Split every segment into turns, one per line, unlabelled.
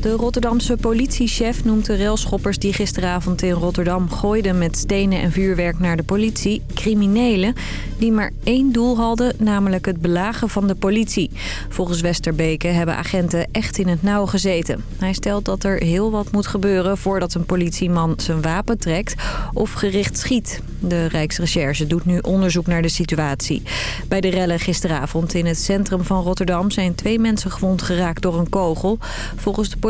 De Rotterdamse politiechef noemt de railschoppers die gisteravond in Rotterdam gooiden met stenen en vuurwerk naar de politie criminelen die maar één doel hadden, namelijk het belagen van de politie. Volgens Westerbeke hebben agenten echt in het nauw gezeten. Hij stelt dat er heel wat moet gebeuren voordat een politieman zijn wapen trekt of gericht schiet. De Rijksrecherche doet nu onderzoek naar de situatie. Bij de rellen gisteravond in het centrum van Rotterdam zijn twee mensen gewond geraakt door een kogel. Volgens de politie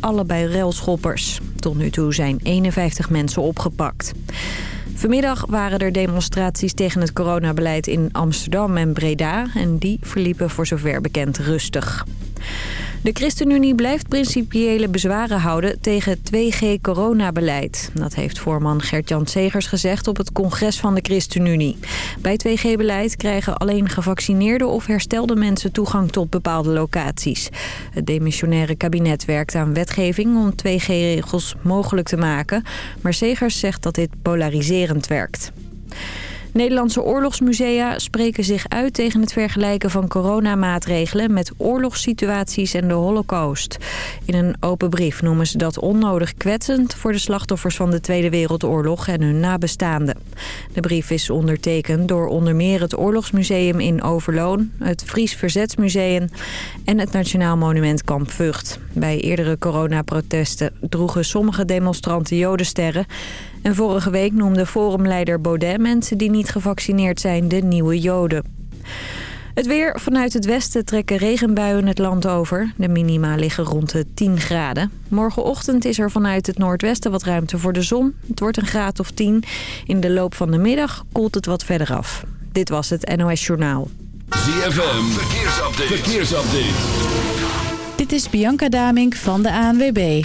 allebei railschoppers. Tot nu toe zijn 51 mensen opgepakt. Vanmiddag waren er demonstraties tegen het coronabeleid in Amsterdam en Breda. En die verliepen voor zover bekend rustig. De ChristenUnie blijft principiële bezwaren houden tegen 2G-coronabeleid. Dat heeft voorman Gert-Jan Segers gezegd op het congres van de ChristenUnie. Bij 2G-beleid krijgen alleen gevaccineerde of herstelde mensen toegang tot bepaalde locaties. Het demissionaire kabinet werkt aan wetgeving om 2G-regels mogelijk te maken. Maar Segers zegt dat dit polariserend werkt. Nederlandse oorlogsmusea spreken zich uit tegen het vergelijken van coronamaatregelen met oorlogssituaties en de holocaust. In een open brief noemen ze dat onnodig kwetsend voor de slachtoffers van de Tweede Wereldoorlog en hun nabestaanden. De brief is ondertekend door onder meer het Oorlogsmuseum in Overloon, het Fries Verzetsmuseum en het Nationaal Monument Kamp Vught. Bij eerdere coronaprotesten droegen sommige demonstranten jodensterren en vorige week noemde forumleider Baudet mensen die niet gevaccineerd zijn de nieuwe joden. Het weer. Vanuit het westen trekken regenbuien het land over. De minima liggen rond de 10 graden. Morgenochtend is er vanuit het noordwesten wat ruimte voor de zon. Het wordt een graad of 10. In de loop van de middag koelt het wat verder af. Dit was het NOS Journaal.
ZFM. Verkeersupdate. Verkeersupdate.
Dit is Bianca Damink van de ANWB.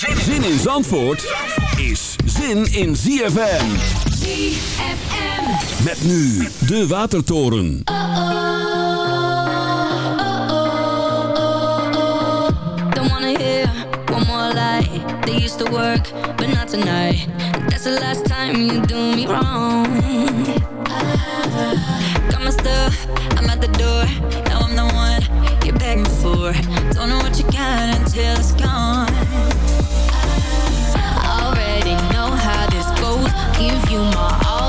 Zin in Zandvoort is zin in ZFM.
ZFM.
Met nu de Watertoren.
Don't wanna hear one more lie. They used to work, but not tonight. That's the last time you do me wrong. Got my stuff, I'm at the door. Now I'm the one you're begging for. Don't know what you got until it's gone. Give you my all,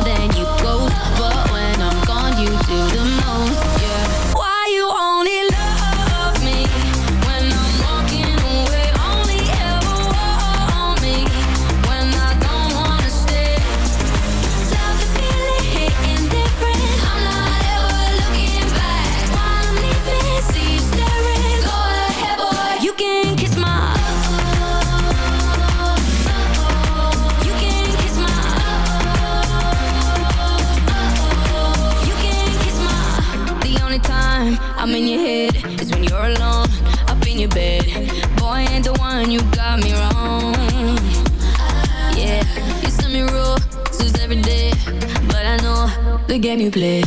the game you play.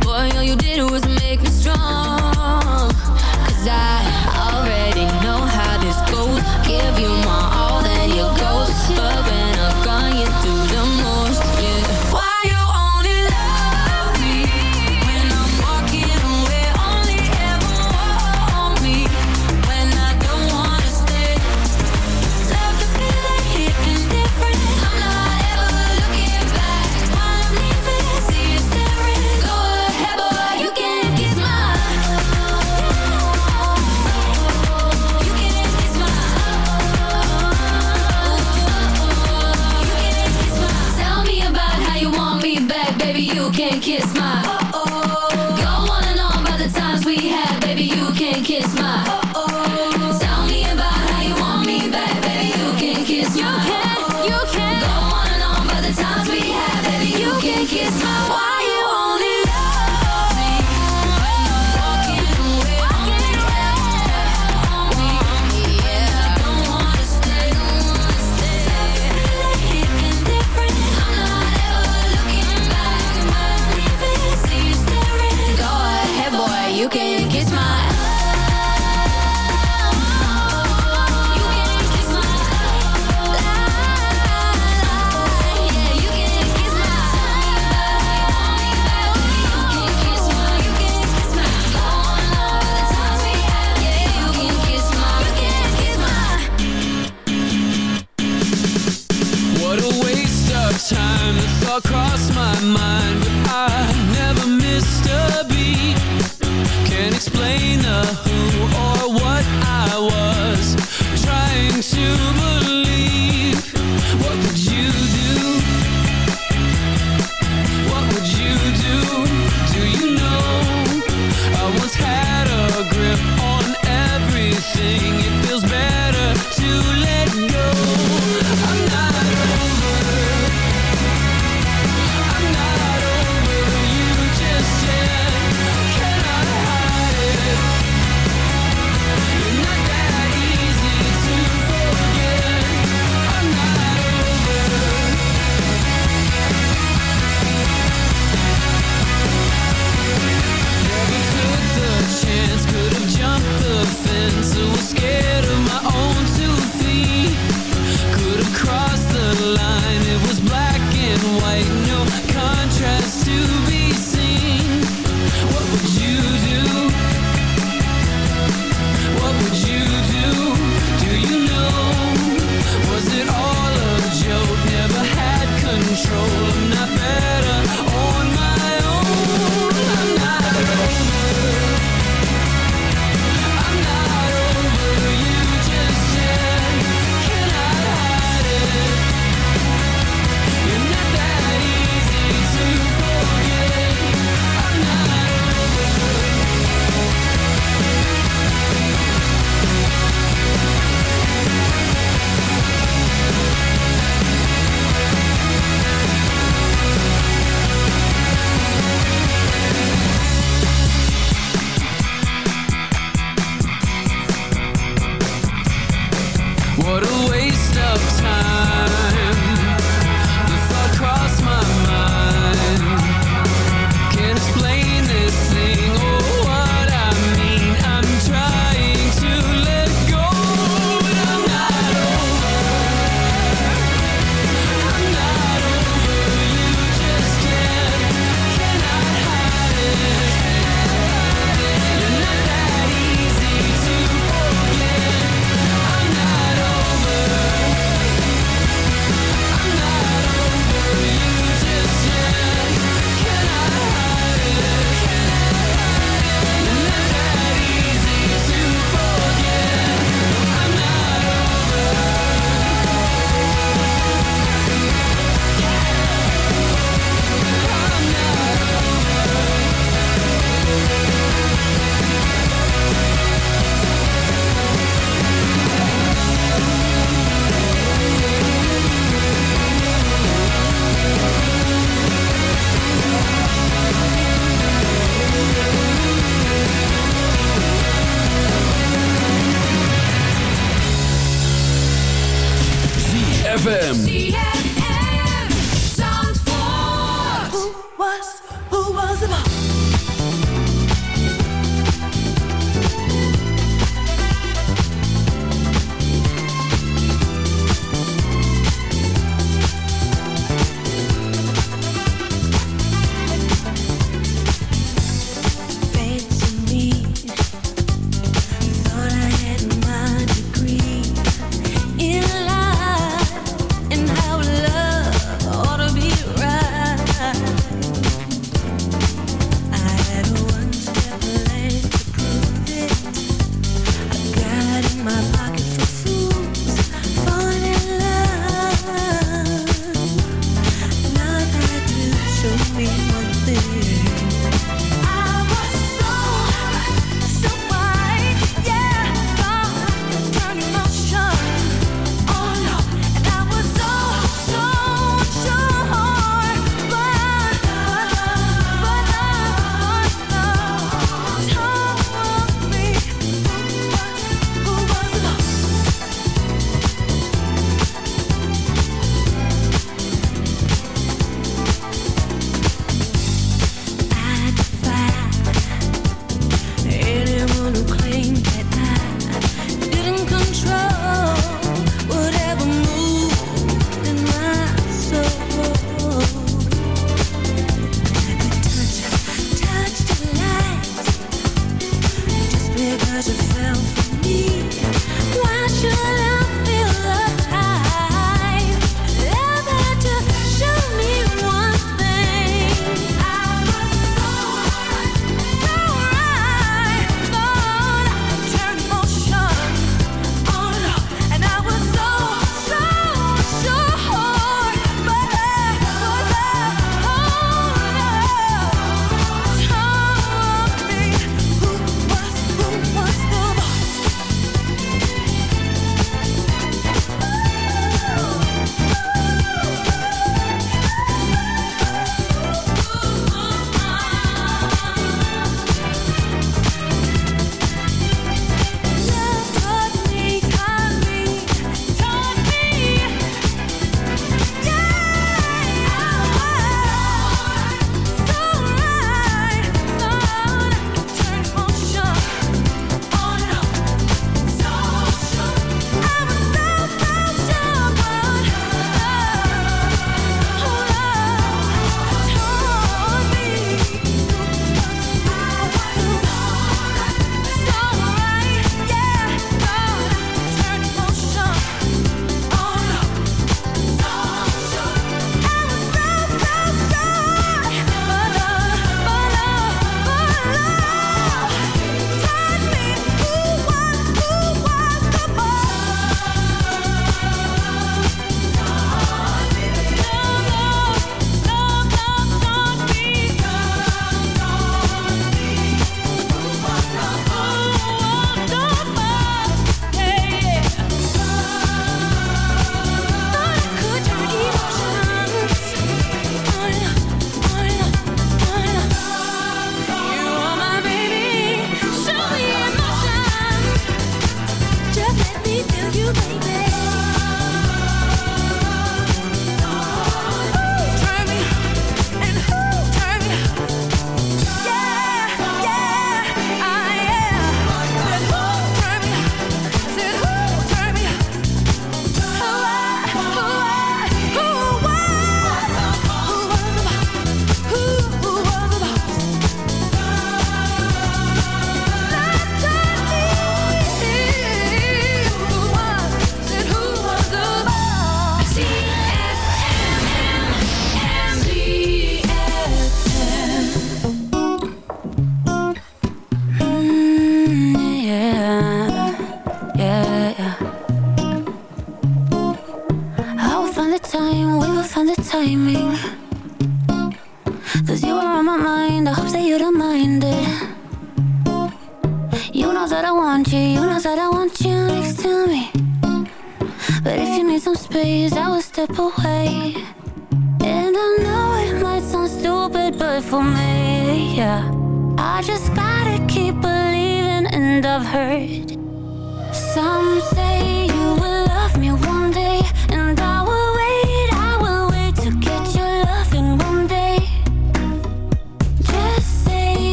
Boy, all you did was make me strong.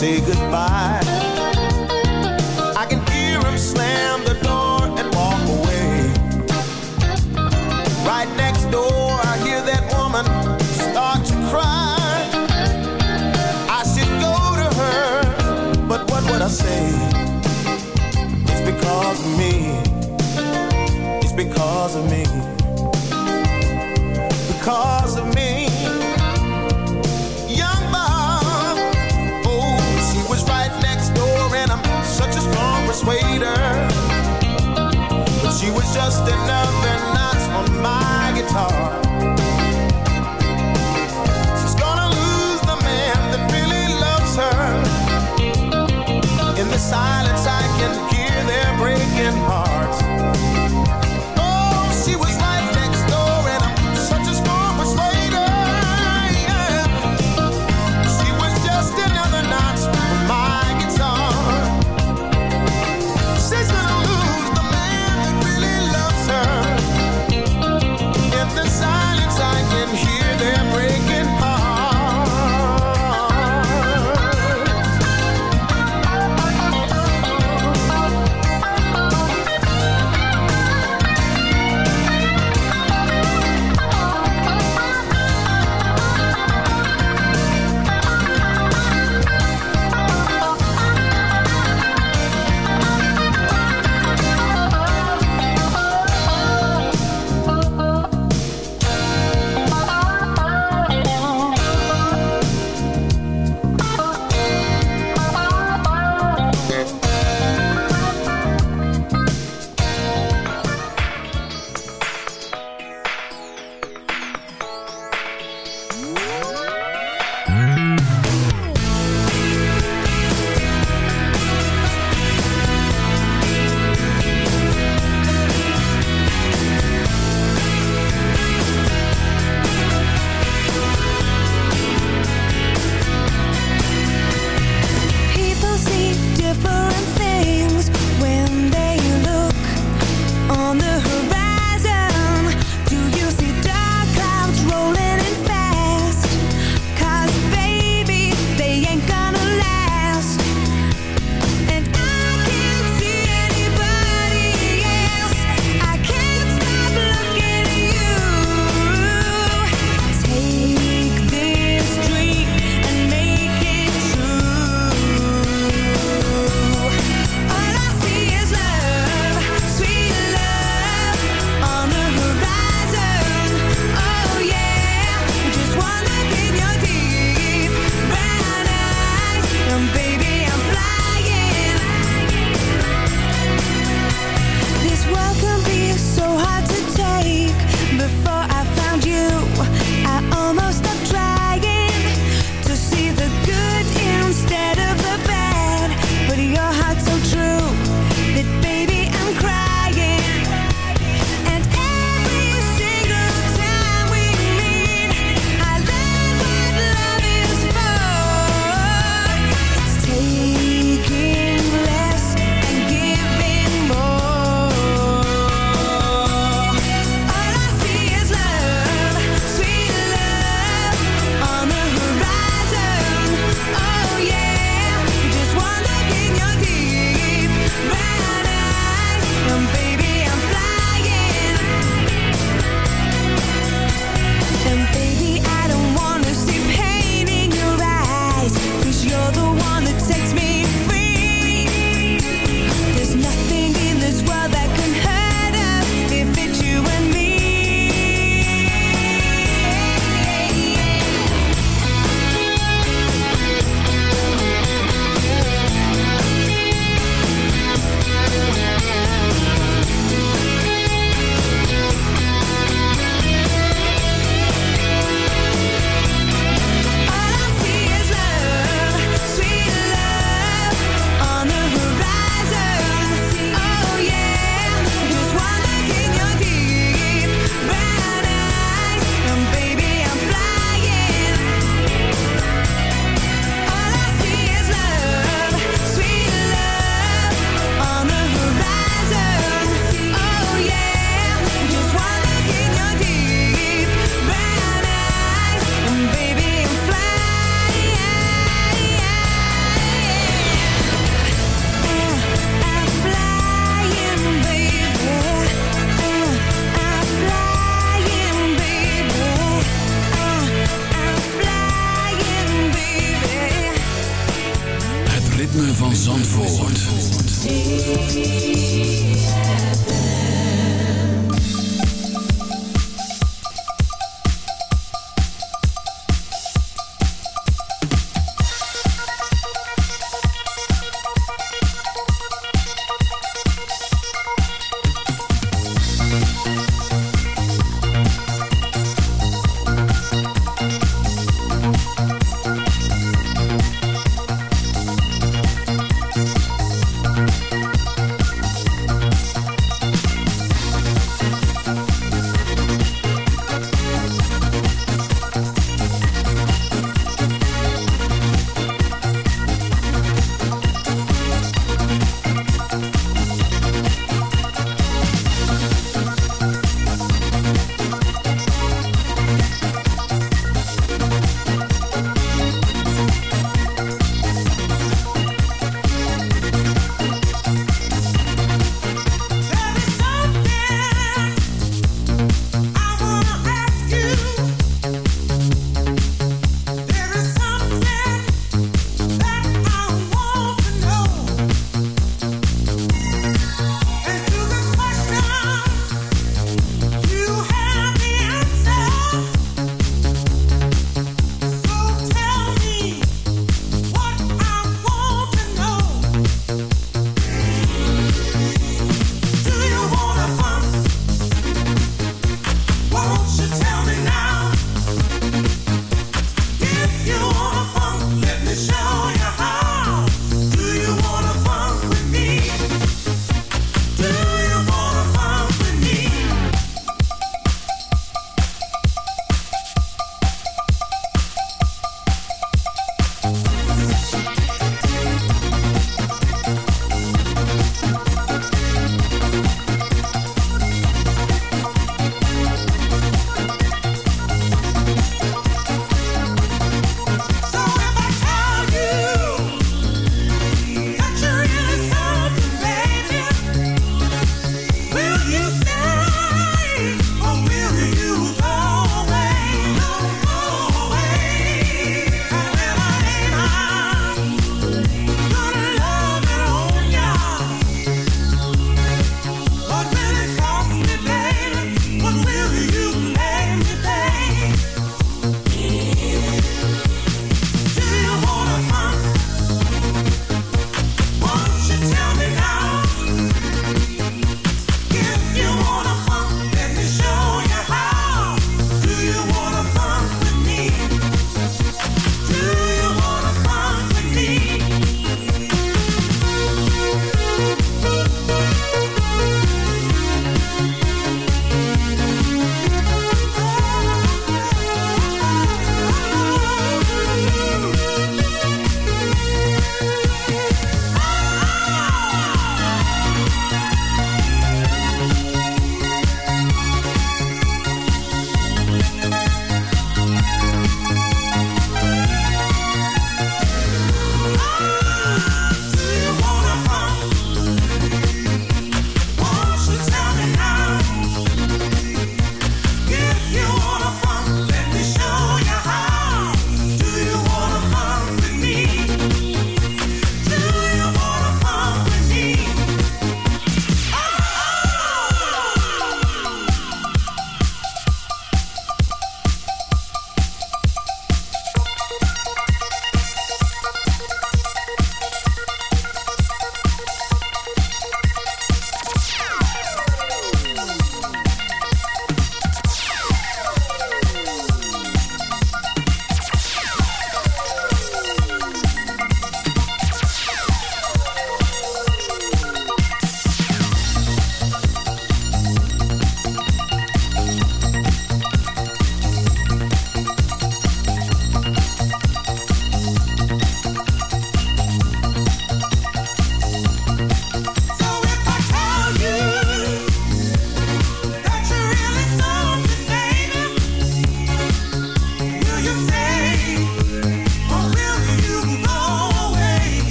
say goodbye. was just another notch on my guitar.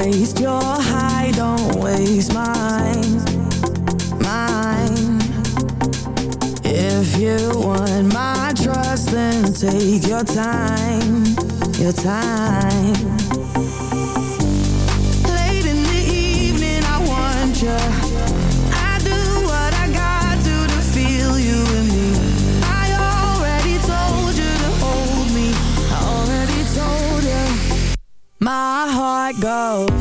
waste your high, don't waste mine, mine. If you want my trust, then take your time, your time.
go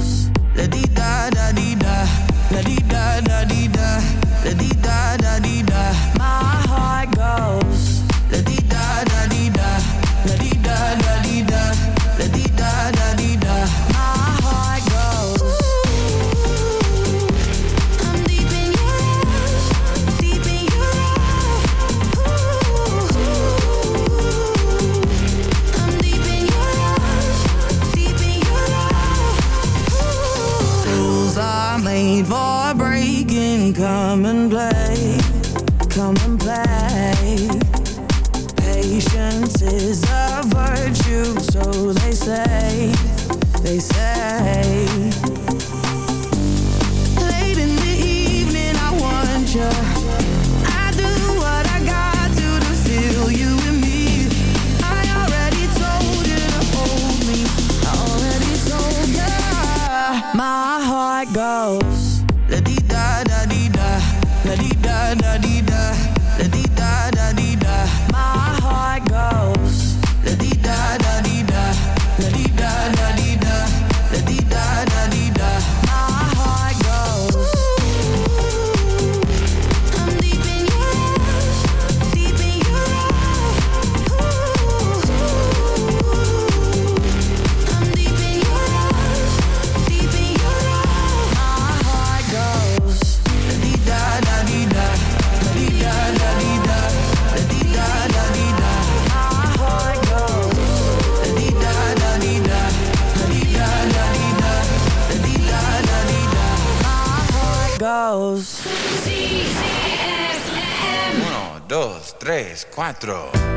cuatro.